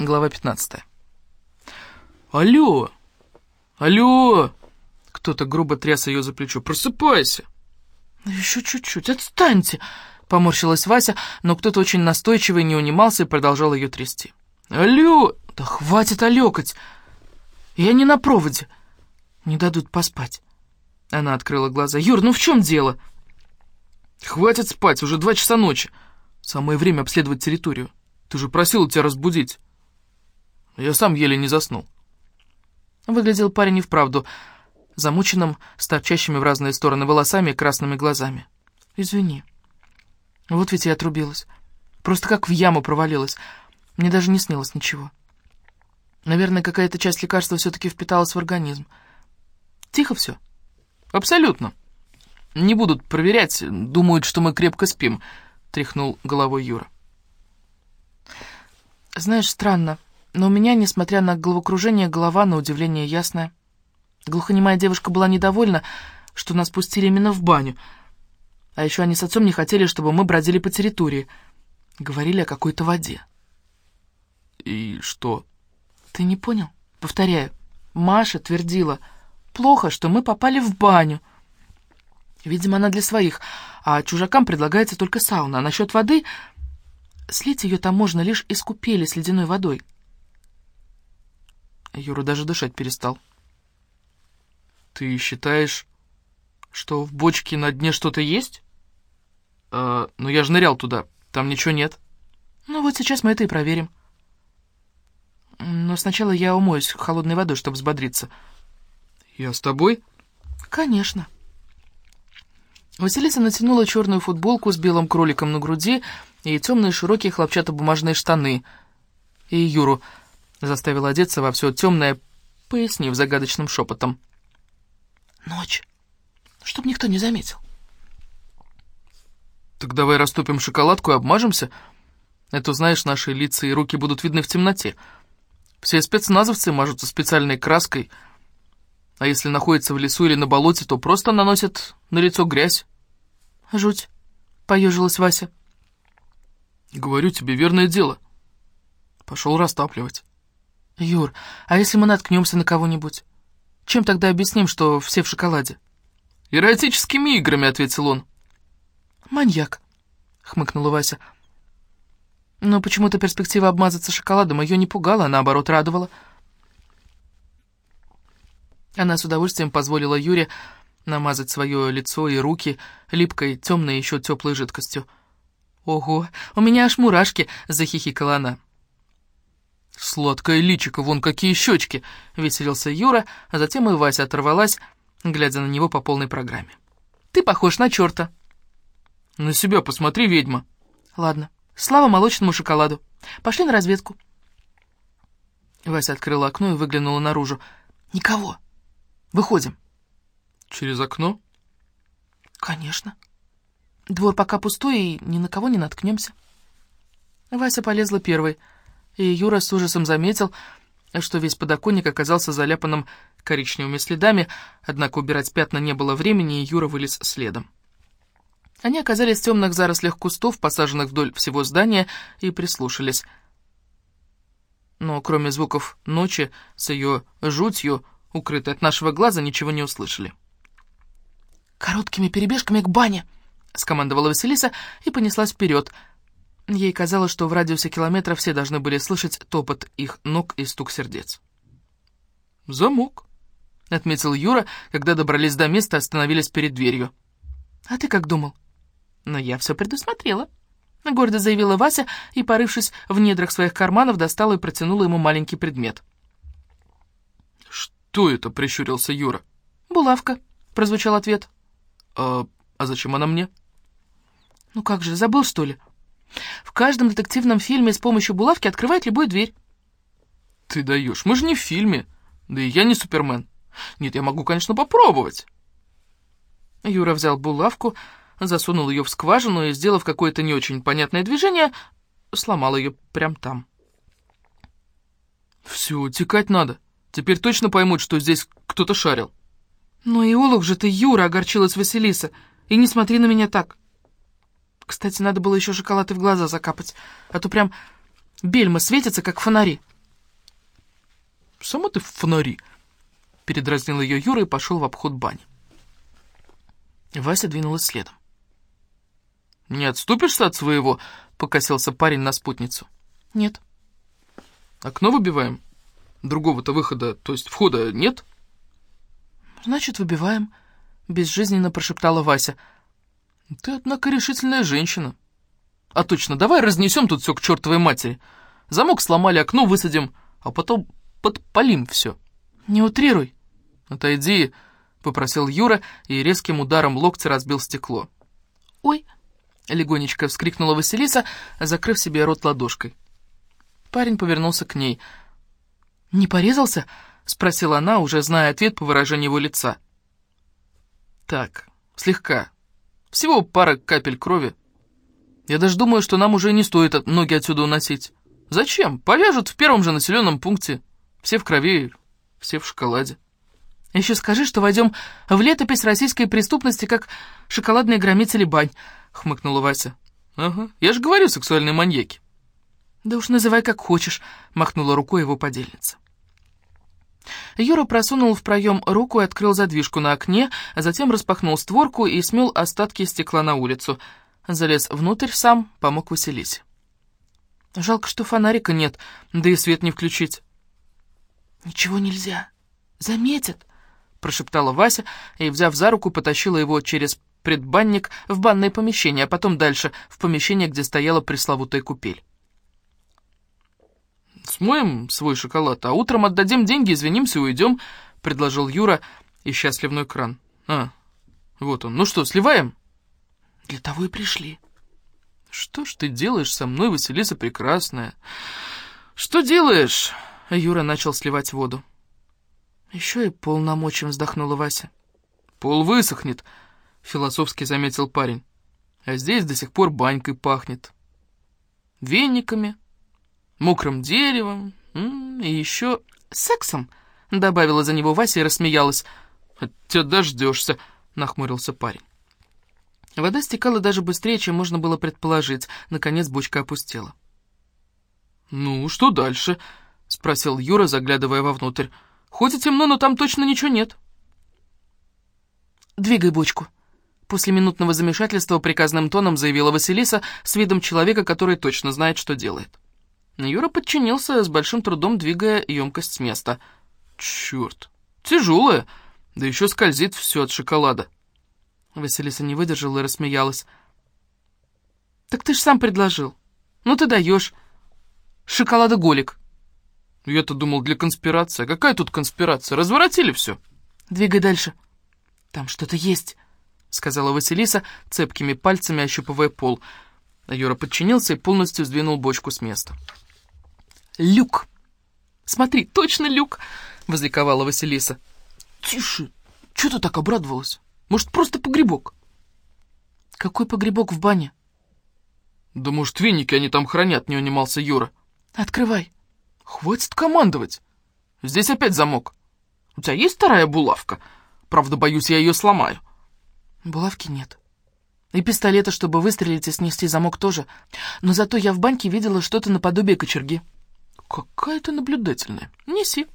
Глава 15. «Алло! Алло!» Кто-то грубо тряс ее за плечо. «Просыпайся!» «Ну, «Еще чуть-чуть, отстаньте!» Поморщилась Вася, но кто-то очень настойчивый не унимался и продолжал ее трясти. «Алло!» «Да хватит олекать! Я не на проводе. Не дадут поспать». Она открыла глаза. «Юр, ну в чем дело?» «Хватит спать, уже два часа ночи. Самое время обследовать территорию. Ты же просил тебя разбудить». Я сам еле не заснул. Выглядел парень и вправду замученным, с торчащими в разные стороны волосами и красными глазами. «Извини. Вот ведь я отрубилась. Просто как в яму провалилась. Мне даже не снилось ничего. Наверное, какая-то часть лекарства все-таки впиталась в организм. Тихо все?» «Абсолютно. Не будут проверять, думают, что мы крепко спим», — тряхнул головой Юра. «Знаешь, странно, но у меня, несмотря на головокружение, голова, на удивление, ясная. Глухонемая девушка была недовольна, что нас пустили именно в баню. А еще они с отцом не хотели, чтобы мы бродили по территории. Говорили о какой-то воде». «И что?» «Ты не понял? Повторяю. Маша твердила, плохо, что мы попали в баню». Видимо, она для своих, а чужакам предлагается только сауна. А насчет воды... Слить ее там можно лишь из купели с ледяной водой. Юра даже дышать перестал. «Ты считаешь, что в бочке на дне что-то есть?» «Э, «Ну я же нырял туда, там ничего нет». «Ну вот сейчас мы это и проверим. Но сначала я умоюсь холодной водой, чтобы взбодриться». «Я с тобой?» «Конечно». Василиса натянула черную футболку с белым кроликом на груди и темные широкие хлопчатобумажные штаны. И Юру заставила одеться во все темное, пояснив загадочным шепотом. «Ночь, чтоб никто не заметил». «Так давай растопим шоколадку и обмажемся. Это, знаешь, наши лица и руки будут видны в темноте. Все спецназовцы мажутся специальной краской, а если находятся в лесу или на болоте, то просто наносят на лицо грязь. «Жуть», — поежилась Вася. «Говорю тебе, верное дело. Пошел растапливать». «Юр, а если мы наткнемся на кого-нибудь? Чем тогда объясним, что все в шоколаде?» «Эротическими играми», — ответил он. «Маньяк», — хмыкнула Вася. Но почему-то перспектива обмазаться шоколадом ее не пугала, а наоборот радовала. Она с удовольствием позволила Юре намазать свое лицо и руки липкой, темной еще теплой жидкостью. «Ого, у меня аж мурашки!» — захихикала она. «Сладкое личико, вон какие щечки!» — веселился Юра, а затем и Вася оторвалась, глядя на него по полной программе. «Ты похож на черта!» «На себя посмотри, ведьма!» «Ладно, слава молочному шоколаду. Пошли на разведку». Вася открыла окно и выглянула наружу. «Никого. Выходим». Через окно? Конечно. Двор пока пустой, и ни на кого не наткнемся. Вася полезла первой, и Юра с ужасом заметил, что весь подоконник оказался заляпанным коричневыми следами, однако убирать пятна не было времени, и Юра вылез следом. Они оказались в темных зарослях кустов, посаженных вдоль всего здания, и прислушались. Но кроме звуков ночи с ее жутью, укрытой от нашего глаза, ничего не услышали. «Короткими перебежками к бане!» — скомандовала Василиса и понеслась вперед. Ей казалось, что в радиусе километра все должны были слышать топот их ног и стук сердец. «Замок», — отметил Юра, когда добрались до места и остановились перед дверью. «А ты как думал?» «Но я все предусмотрела», — гордо заявила Вася и, порывшись в недрах своих карманов, достала и протянула ему маленький предмет. «Что это?» — прищурился Юра. «Булавка», — прозвучал ответ. «А, а зачем она мне?» «Ну как же, забыл, что ли? В каждом детективном фильме с помощью булавки открывают любую дверь». «Ты даешь, мы же не в фильме, да и я не Супермен. Нет, я могу, конечно, попробовать». Юра взял булавку, засунул ее в скважину и, сделав какое-то не очень понятное движение, сломал ее прямо там. «Все, текать надо. Теперь точно поймут, что здесь кто-то шарил». «Ну и олух же ты, Юра!» — огорчилась Василиса. «И не смотри на меня так!» Кстати, надо было еще шоколад и в глаза закапать, а то прям Бельма светятся, как фонари». «Сама ты фонари», — передразнил ее Юра и пошел в обход бани. Вася двинулась следом. «Не отступишься от своего?» — покосился парень на спутницу. «Нет». «Окно выбиваем? Другого-то выхода, то есть входа, нет?» «Значит, выбиваем», — безжизненно прошептала Вася. «Ты, однако, решительная женщина. А точно, давай разнесем тут все к чертовой матери. Замок сломали, окно высадим, а потом подпалим все». «Не утрируй». «Отойди», — попросил Юра и резким ударом локтя разбил стекло. «Ой!» — легонечко вскрикнула Василиса, закрыв себе рот ладошкой. Парень повернулся к ней. «Не порезался?» — спросила она, уже зная ответ по выражению его лица. «Так, слегка. Всего пара капель крови. Я даже думаю, что нам уже не стоит ноги отсюда уносить. Зачем? Повяжут в первом же населенном пункте. Все в крови, все в шоколаде». Еще скажи, что войдем в летопись российской преступности, как шоколадные громители бань», — хмыкнула Вася. «Ага, я же говорю, сексуальные маньяки». «Да уж называй как хочешь», — махнула рукой его подельница. Юра просунул в проем руку и открыл задвижку на окне, а затем распахнул створку и смел остатки стекла на улицу. Залез внутрь сам, помог Василисе. «Жалко, что фонарика нет, да и свет не включить». «Ничего нельзя. Заметят», прошептала Вася и, взяв за руку, потащила его через предбанник в банное помещение, а потом дальше, в помещение, где стояла пресловутая купель. «Смоем свой шоколад, а утром отдадим деньги, извинимся уйдем», — предложил Юра, ища сливной кран. «А, вот он. Ну что, сливаем?» «Для того и пришли». «Что ж ты делаешь со мной, Василиса Прекрасная?» «Что делаешь?» Юра начал сливать воду. «Еще и пол намочим», — вздохнула Вася. «Пол высохнет», — философски заметил парень. «А здесь до сих пор банькой пахнет. Вениками, мокрым деревом и еще сексом», — добавила за него Вася и рассмеялась. «От тебя дождешься», — нахмурился парень. Вода стекала даже быстрее, чем можно было предположить. Наконец бочка опустела. «Ну, что дальше?» — спросил Юра, заглядывая вовнутрь. Хоть и темно, но там точно ничего нет. «Двигай бочку», — после минутного замешательства приказным тоном заявила Василиса с видом человека, который точно знает, что делает. Юра подчинился, с большим трудом двигая емкость с места. «Черт, тяжелая, да еще скользит все от шоколада». Василиса не выдержала и рассмеялась. «Так ты ж сам предложил. Ну ты даешь. Шоколадоголик». Я-то думал для конспирации. А какая тут конспирация? Разворотили все. Двигай дальше. Там что-то есть, сказала Василиса, цепкими пальцами ощупывая пол. А Юра подчинился и полностью сдвинул бочку с места. Люк! Смотри, точно люк! Возликовала Василиса. Тише! Чего ты так обрадовалась? Может, просто погребок? Какой погребок в бане? Да может, веники они там хранят, не унимался Юра. Открывай. «Хватит командовать! Здесь опять замок. У тебя есть вторая булавка? Правда, боюсь, я ее сломаю». «Булавки нет. И пистолета, чтобы выстрелить и снести замок тоже. Но зато я в баньке видела что-то наподобие кочерги». «Какая ты наблюдательная. Неси».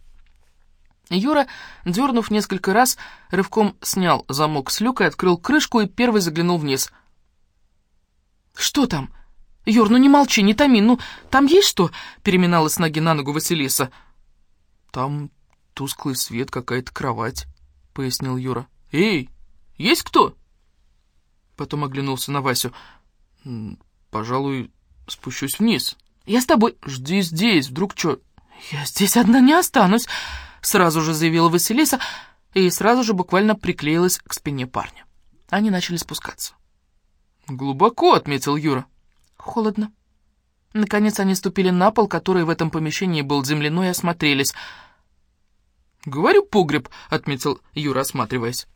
Юра, дернув несколько раз, рывком снял замок с люка, открыл крышку и первый заглянул вниз. «Что там?» «Юр, ну не молчи, не томи, ну там есть что?» — переминалась с ноги на ногу Василиса. «Там тусклый свет, какая-то кровать», — пояснил Юра. «Эй, есть кто?» Потом оглянулся на Васю. «Пожалуй, спущусь вниз». «Я с тобой...» «Жди здесь, вдруг что...» «Я здесь одна не останусь», — сразу же заявила Василиса и сразу же буквально приклеилась к спине парня. Они начали спускаться. «Глубоко», — отметил Юра. Холодно. Наконец они ступили на пол, который в этом помещении был земляной, и осмотрелись. «Говорю, погреб», — отметил Юра, осматриваясь.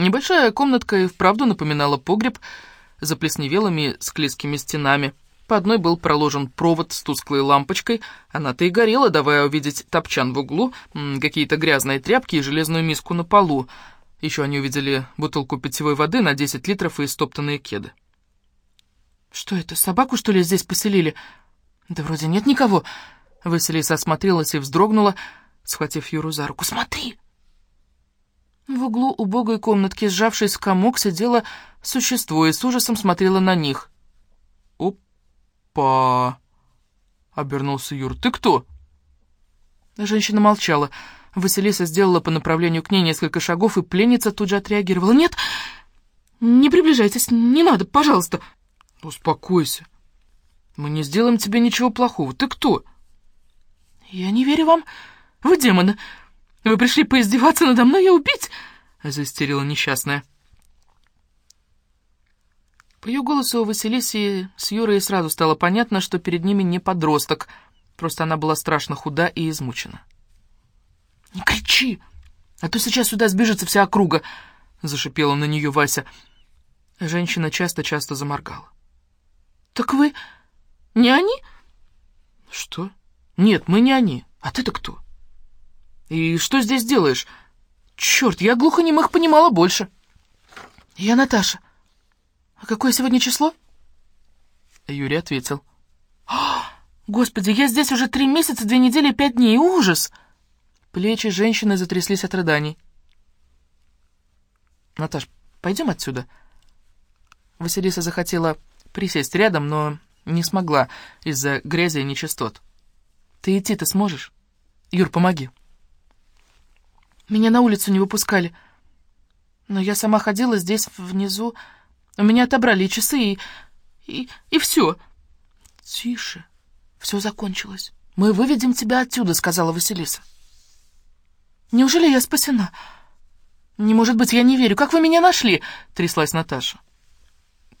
Небольшая комнатка и вправду напоминала погреб за плесневелыми склизкими стенами. По одной был проложен провод с тусклой лампочкой, она-то и горела, давая увидеть топчан в углу, какие-то грязные тряпки и железную миску на полу. Еще они увидели бутылку питьевой воды на 10 литров и стоптанные кеды. «Что это, собаку, что ли, здесь поселили?» «Да вроде нет никого». Василиса осмотрелась и вздрогнула, схватив Юру за руку. «Смотри!» В углу убогой комнатки, сжавшись в комок, сидело существо и с ужасом смотрело на них. «Опа!» — обернулся Юр. «Ты кто?» Женщина молчала. Василиса сделала по направлению к ней несколько шагов, и пленница тут же отреагировала. «Нет, не приближайтесь, не надо, пожалуйста». «Успокойся. Мы не сделаем тебе ничего плохого. Ты кто?» «Я не верю вам. Вы демоны. Вы пришли поиздеваться надо мной и убить?» — заистерила несчастная. По ее голосу у Василисы с Юрой сразу стало понятно, что перед ними не подросток, просто она была страшно худа и измучена. «Не кричи, а то сейчас сюда сбежится вся округа!» — зашипела на нее Вася. Женщина часто-часто заморгала. «Так вы не они?» «Что? Нет, мы не они. А ты-то кто?» «И что здесь делаешь? Черт, я глухонемых понимала больше». «Я Наташа. А какое сегодня число?» Юрий ответил. «О, «Господи, я здесь уже три месяца, две недели, пять дней. Ужас!» Плечи женщины затряслись от рыданий. «Наташ, пойдем отсюда?» Василиса захотела присесть рядом, но не смогла из-за грязи и нечистот. «Ты идти-то сможешь? Юр, помоги!» Меня на улицу не выпускали. Но я сама ходила здесь, внизу. У меня отобрали часы, и... и... и все. Тише. Все закончилось. Мы выведем тебя отсюда, сказала Василиса. Неужели я спасена? Не может быть, я не верю. Как вы меня нашли? Тряслась Наташа.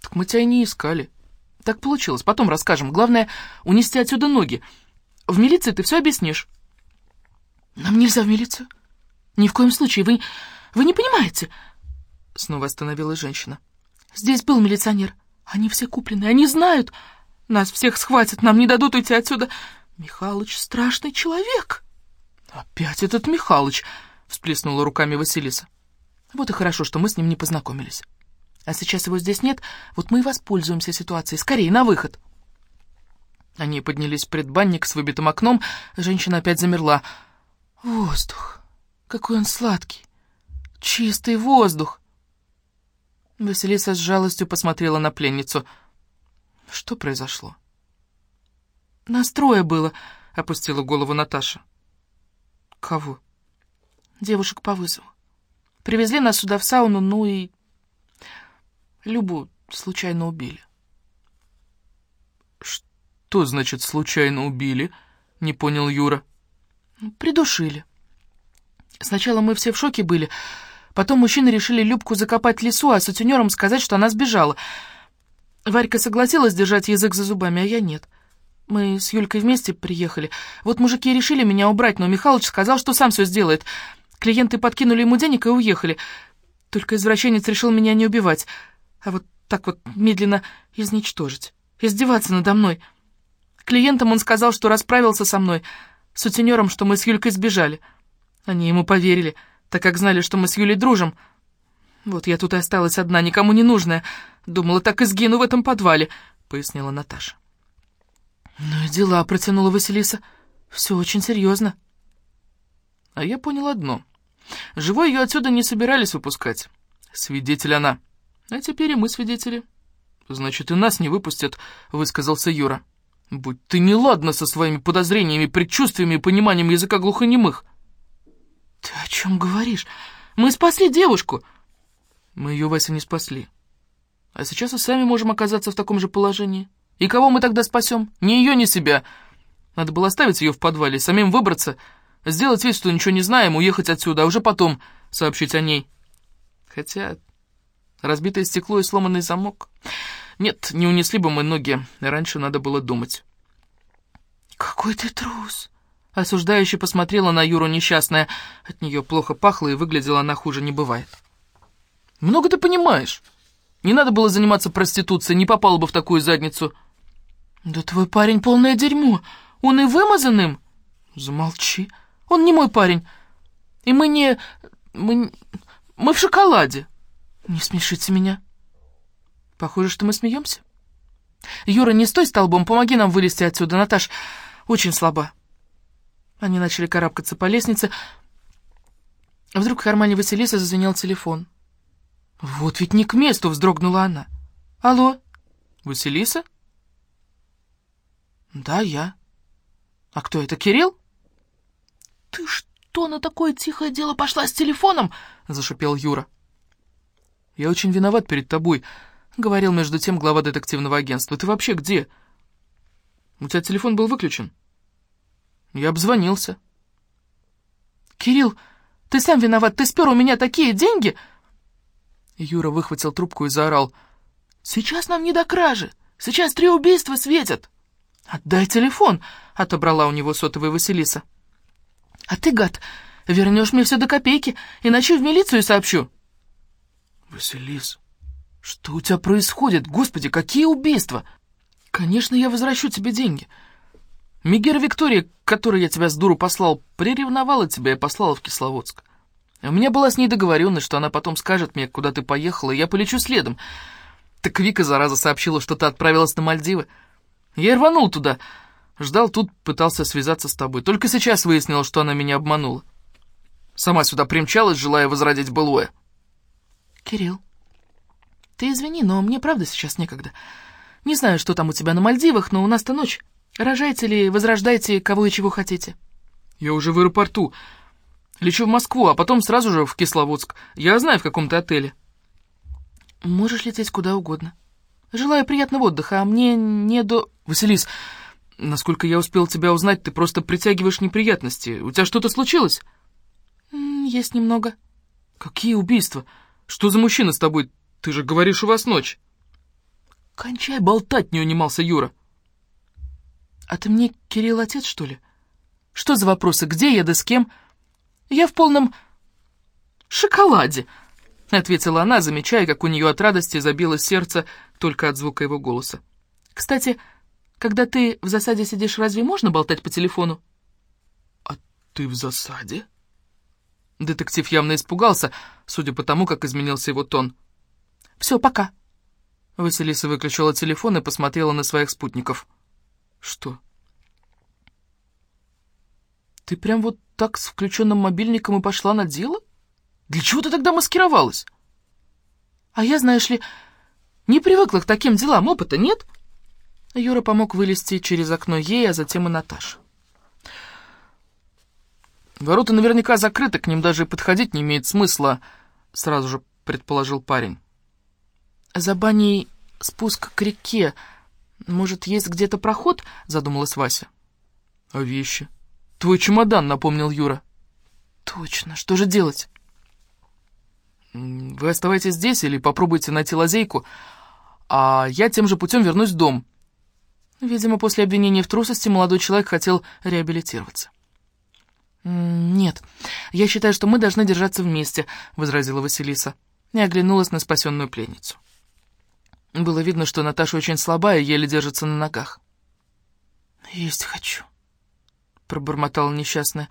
Так мы тебя и не искали. Так получилось. Потом расскажем. Главное, унести отсюда ноги. В милиции ты все объяснишь. Нам нельзя в милицию. «Ни в коем случае, вы... вы не понимаете!» Снова остановилась женщина. «Здесь был милиционер. Они все куплены, они знают. Нас всех схватят, нам не дадут уйти отсюда. Михалыч страшный человек!» «Опять этот Михалыч!» — всплеснула руками Василиса. «Вот и хорошо, что мы с ним не познакомились. А сейчас его здесь нет, вот мы и воспользуемся ситуацией. Скорее, на выход!» Они поднялись в предбанник с выбитым окном, женщина опять замерла. «Воздух!» Какой он сладкий! Чистый воздух!» Василиса с жалостью посмотрела на пленницу. «Что произошло?» «Настроя было», — опустила голову Наташа. «Кого?» «Девушек по вызову. Привезли нас сюда в сауну, ну и... Любу случайно убили». «Что значит случайно убили?» — не понял Юра. «Придушили. Сначала мы все в шоке были. Потом мужчины решили Любку закопать в лесу, а сутенерам сказать, что она сбежала. Варька согласилась держать язык за зубами, а я нет. Мы с Юлькой вместе приехали. Вот мужики решили меня убрать, но Михалыч сказал, что сам все сделает. Клиенты подкинули ему денег и уехали. Только извращенец решил меня не убивать, а вот так вот медленно изничтожить, издеваться надо мной. Клиентам он сказал, что расправился со мной, сутенером, что мы с Юлькой сбежали. Они ему поверили, так как знали, что мы с Юлей дружим. Вот я тут и осталась одна, никому не нужная. Думала, так и сгину в этом подвале, — пояснила Наташа. Ну и дела, — протянула Василиса. Все очень серьезно. А я понял одно. Живой ее отсюда не собирались выпускать. Свидетель она. А теперь и мы свидетели. Значит, и нас не выпустят, — высказался Юра. Будь ты неладна со своими подозрениями, предчувствиями и пониманием языка глухонемых. «Ты о чем говоришь? Мы спасли девушку!» «Мы ее, Вася, не спасли. А сейчас и сами можем оказаться в таком же положении. И кого мы тогда спасем? Ни ее, ни себя. Надо было оставить ее в подвале, самим выбраться, сделать вид, что ничего не знаем, уехать отсюда, а уже потом сообщить о ней. Хотя разбитое стекло и сломанный замок... Нет, не унесли бы мы ноги, раньше надо было думать». «Какой ты трус!» Осуждающе посмотрела на Юру несчастная. От нее плохо пахло, и выглядела она хуже не бывает. «Много ты понимаешь. Не надо было заниматься проституцией, не попала бы в такую задницу». «Да твой парень полное дерьмо. Он и вымазан им». «Замолчи. Он не мой парень. И мы не... мы... мы в шоколаде». «Не смешите меня». «Похоже, что мы смеемся». «Юра, не стой столбом, помоги нам вылезти отсюда, Наташ, очень слаба». Они начали карабкаться по лестнице. Вдруг в кармане Василисы зазвенел телефон. «Вот ведь не к месту!» — вздрогнула она. «Алло, Василиса?» «Да, я. А кто это, Кирилл?» «Ты что на такое тихое дело пошла с телефоном?» — зашипел Юра. «Я очень виноват перед тобой», — говорил между тем глава детективного агентства. «Ты вообще где? У тебя телефон был выключен?» Я обзвонился. «Кирилл, ты сам виноват, ты спер у меня такие деньги!» Юра выхватил трубку и заорал. «Сейчас нам не до кражи, сейчас три убийства светят!» «Отдай телефон!» — отобрала у него сотовый Василиса. «А ты, гад, вернешь мне все до копейки, иначе в милицию сообщу!» «Василис, что у тебя происходит? Господи, какие убийства!» «Конечно, я возвращу тебе деньги!» Мегера Виктория, которой я тебя с дуру послал, приревновала тебя и послала в Кисловодск. У меня была с ней договоренность, что она потом скажет мне, куда ты поехала, и я полечу следом. Так Вика, зараза, сообщила, что ты отправилась на Мальдивы. Я рванул туда. Ждал тут, пытался связаться с тобой. Только сейчас выяснил, что она меня обманула. Сама сюда примчалась, желая возродить былое. Кирилл, ты извини, но мне правда сейчас некогда. Не знаю, что там у тебя на Мальдивах, но у нас-то ночь. Рожайте ли, возрождайте, кого и чего хотите. Я уже в аэропорту. Лечу в Москву, а потом сразу же в Кисловодск. Я знаю, в каком то отеле. Можешь лететь куда угодно. Желаю приятного отдыха, а мне не до... Василис, насколько я успел тебя узнать, ты просто притягиваешь неприятности. У тебя что-то случилось? Есть немного. Какие убийства? Что за мужчина с тобой? Ты же говоришь, у вас ночь. Кончай болтать, не унимался Юра. «А ты мне, Кирилл, отец, что ли? Что за вопросы? Где я, да с кем?» «Я в полном шоколаде», — ответила она, замечая, как у нее от радости забилось сердце только от звука его голоса. «Кстати, когда ты в засаде сидишь, разве можно болтать по телефону?» «А ты в засаде?» Детектив явно испугался, судя по тому, как изменился его тон. «Все, пока». Василиса выключила телефон и посмотрела на своих спутников. «Что?» «Ты прям вот так с включенным мобильником и пошла на дело? Для чего ты тогда маскировалась?» «А я, знаешь ли, не привыкла к таким делам, опыта нет?» Юра помог вылезти через окно ей, а затем и Наташе. «Ворота наверняка закрыты, к ним даже подходить не имеет смысла», — сразу же предположил парень. «За баней спуск к реке», «Может, есть где-то проход?» — задумалась Вася. «А вещи?» «Твой чемодан», — напомнил Юра. «Точно. Что же делать?» «Вы оставайтесь здесь или попробуйте найти лазейку, а я тем же путем вернусь в дом». Видимо, после обвинения в трусости молодой человек хотел реабилитироваться. «Нет, я считаю, что мы должны держаться вместе», — возразила Василиса и оглянулась на спасенную пленницу. Было видно, что Наташа очень слабая и еле держится на ногах. «Есть хочу», — пробормотала несчастная.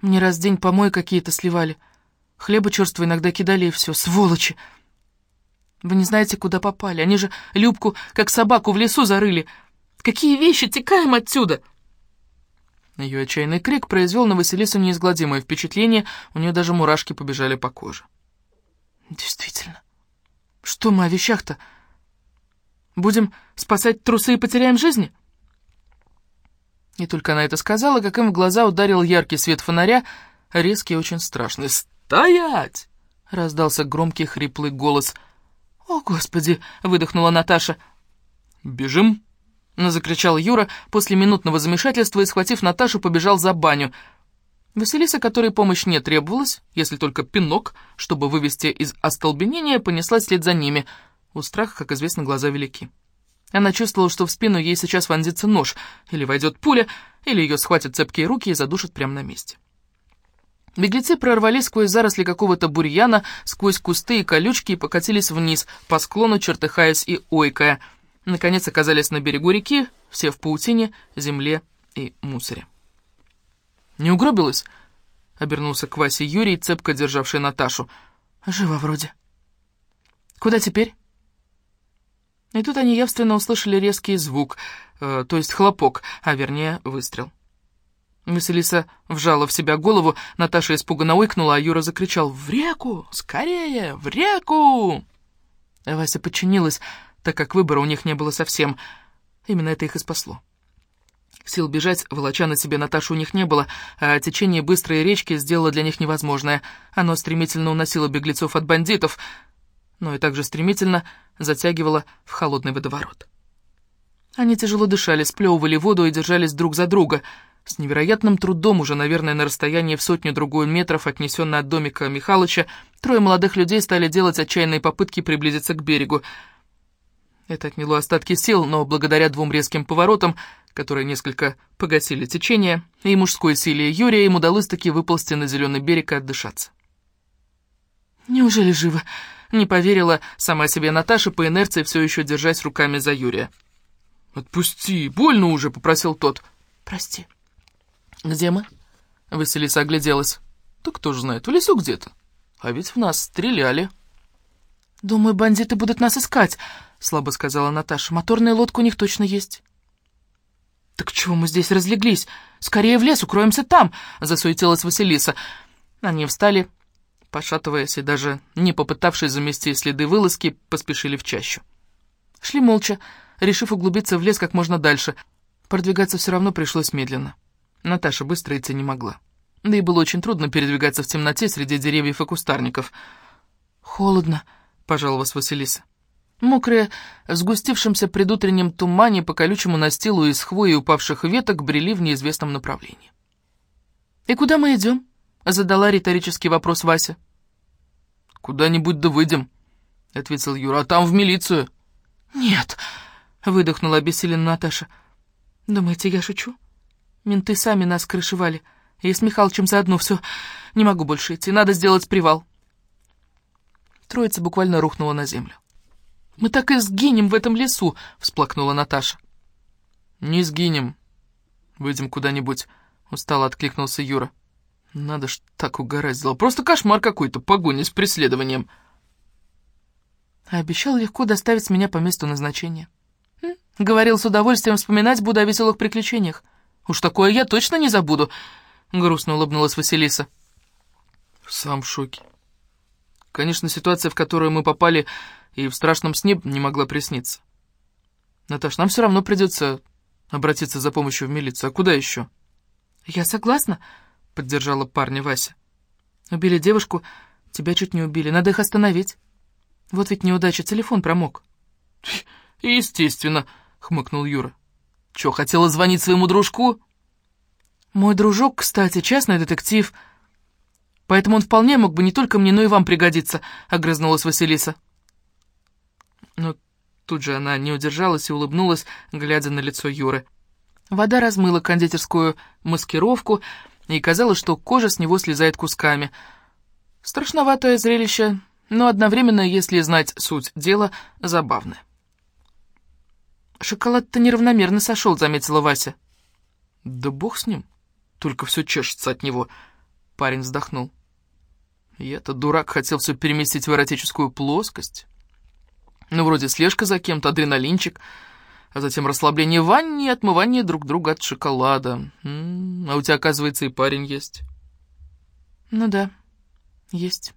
«Мне раз в день помои какие-то сливали. Хлеба черства иногда кидали, и все. Сволочи! Вы не знаете, куда попали. Они же Любку, как собаку, в лесу зарыли. Какие вещи! Текаем отсюда!» Ее отчаянный крик произвел на Василису неизгладимое впечатление, у нее даже мурашки побежали по коже. «Действительно. Что мы о вещах-то?» Будем спасать трусы и потеряем жизни?» И только она это сказала, как им в глаза ударил яркий свет фонаря, резкий и очень страшный. «Стоять!» — раздался громкий хриплый голос. «О, Господи!» — выдохнула Наташа. «Бежим!» — закричал Юра после минутного замешательства и, схватив Наташу, побежал за баню. Василиса, которой помощь не требовалась, если только пинок, чтобы вывести из остолбенения, понеслась вслед за ними — у страха, как известно, глаза велики. Она чувствовала, что в спину ей сейчас вонзится нож, или войдет пуля, или ее схватят цепкие руки и задушат прямо на месте. Беглецы прорвались сквозь заросли какого-то бурьяна, сквозь кусты и колючки и покатились вниз, по склону, чертыхаясь и ойкая. Наконец оказались на берегу реки, все в паутине, земле и мусоре. «Не угробилась?» — обернулся к Васе Юрий, цепко державший Наташу. «Жива вроде». «Куда теперь?» И тут они явственно услышали резкий звук, э, то есть хлопок, а вернее выстрел. Василиса вжала в себя голову, Наташа испуганно ойкнула, а Юра закричал «В реку! Скорее! В реку!» Вася подчинилась, так как выбора у них не было совсем. Именно это их и спасло. Сил бежать, волоча на себе Наташу у них не было, а течение быстрой речки сделало для них невозможное. Оно стремительно уносило беглецов от бандитов, но и также стремительно затягивало в холодный водоворот. Они тяжело дышали, сплевывали воду и держались друг за друга — с невероятным трудом, уже, наверное, на расстоянии в сотню-другую метров, отнесенно от домика Михалыча, трое молодых людей стали делать отчаянные попытки приблизиться к берегу. Это отняло остатки сил, но благодаря двум резким поворотам, которые несколько погасили течение, и мужской силе Юрия им удалось таки выползти на зеленый берег и отдышаться. «Неужели живо?» — не поверила сама себе Наташа, по инерции все еще держась руками за Юрия. «Отпусти, больно уже!» — попросил тот. «Прости». «Где мы?» Василиса огляделась. «Так кто же знает, в лесу где-то. А ведь в нас стреляли». «Думаю, бандиты будут нас искать», — слабо сказала Наташа. «Моторная лодка у них точно есть». «Так чего мы здесь разлеглись? Скорее в лес, укроемся там!» — засуетилась Василиса. Они встали, пошатываясь и даже не попытавшись замести следы вылазки, поспешили в чащу. Шли молча, решив углубиться в лес как можно дальше. Продвигаться все равно пришлось медленно. Наташа быстро идти не могла. Да и было очень трудно передвигаться в темноте среди деревьев и кустарников. «Холодно», — пожаловалась Василиса. Мокрые, в сгустившемся предутреннем тумане по колючему настилу из хвои упавших веток брели в неизвестном направлении. «И куда мы идем?» — задала риторический вопрос Вася. «Куда-нибудь да выйдем», — ответил Юра, — «а там в милицию». «Нет», — выдохнула обессиленно Наташа. «Думаете, я шучу?» Менты сами нас крышевали. И с Михалычем заодно все. Не могу больше идти, надо сделать привал. Троица буквально рухнула на землю. «Мы так и сгинем в этом лесу!» — всплакнула Наташа. «Не сгинем. Выйдем куда-нибудь», — устало откликнулся Юра. «Надо ж так угораздило. Просто кошмар какой-то, погоня с преследованием». А обещал легко доставить меня по месту назначения. Говорил, с удовольствием вспоминать буду о веселых приключениях. Уж такое я точно не забуду», — грустно улыбнулась Василиса. «Сам в шоке. Конечно, ситуация, в которую мы попали, и в страшном сне не могла присниться. Наташ, нам все равно придется обратиться за помощью в милицию. А куда еще?» «Я согласна», — поддержала парня Вася. «Убили девушку, тебя чуть не убили. Надо их остановить. Вот ведь неудача, телефон промок». «Естественно», — хмыкнул Юра. Чё, хотела звонить своему дружку?» «Мой дружок, кстати, частный детектив, поэтому он вполне мог бы не только мне, но и вам пригодиться», — огрызнулась Василиса. Но тут же она не удержалась и улыбнулась, глядя на лицо Юры. Вода размыла кондитерскую маскировку, и казалось, что кожа с него слезает кусками. Страшноватое зрелище, но одновременно, если знать суть дела, забавное. «Шоколад-то неравномерно сошел», — заметила Вася. «Да бог с ним, только все чешется от него», — парень вздохнул. «Я-то дурак, хотел все переместить в эротическую плоскость. Ну, вроде слежка за кем-то, адреналинчик, а затем расслабление в ванне и отмывание друг друга от шоколада. М -м, а у тебя, оказывается, и парень есть». «Ну да, есть.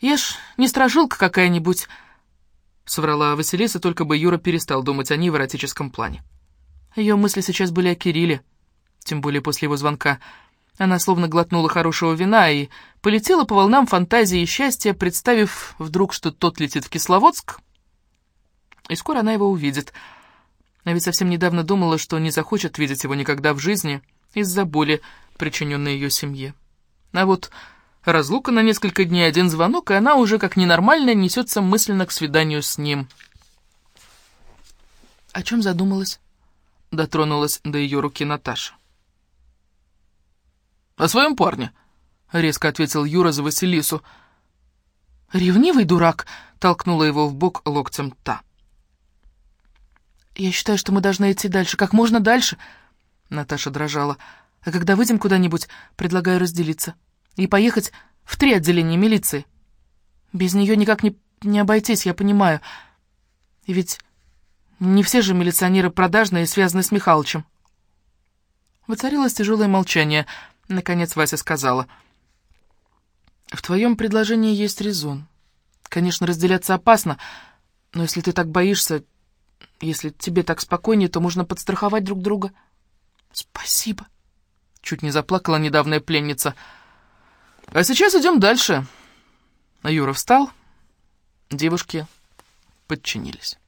Ешь, не стражилка какая-нибудь», — соврала Василиса, только бы Юра перестал думать о ней в эротическом плане. Ее мысли сейчас были о Кирилле, тем более после его звонка. Она словно глотнула хорошего вина и полетела по волнам фантазии и счастья, представив вдруг, что тот летит в Кисловодск, и скоро она его увидит. А ведь совсем недавно думала, что не захочет видеть его никогда в жизни из-за боли, причиненной ее семье. А вот Разлука на несколько дней, один звонок, и она уже как ненормальная несется мысленно к свиданию с ним. «О чем задумалась?» — дотронулась до ее руки Наташа. «О своем парне», — резко ответил Юра за Василису. «Ревнивый дурак!» — толкнула его в бок локтем та. «Я считаю, что мы должны идти дальше, как можно дальше», — Наташа дрожала. «А когда выйдем куда-нибудь, предлагаю разделиться» и поехать в три отделения милиции. Без нее никак не, не обойтись, я понимаю. Ведь не все же милиционеры продажные и связаны с Михалычем. Воцарилось тяжелое молчание. Наконец Вася сказала. «В твоем предложении есть резон. Конечно, разделяться опасно, но если ты так боишься, если тебе так спокойнее, то можно подстраховать друг друга». «Спасибо», — чуть не заплакала недавняя пленница. «А сейчас идем дальше». Юра встал. Девушки подчинились.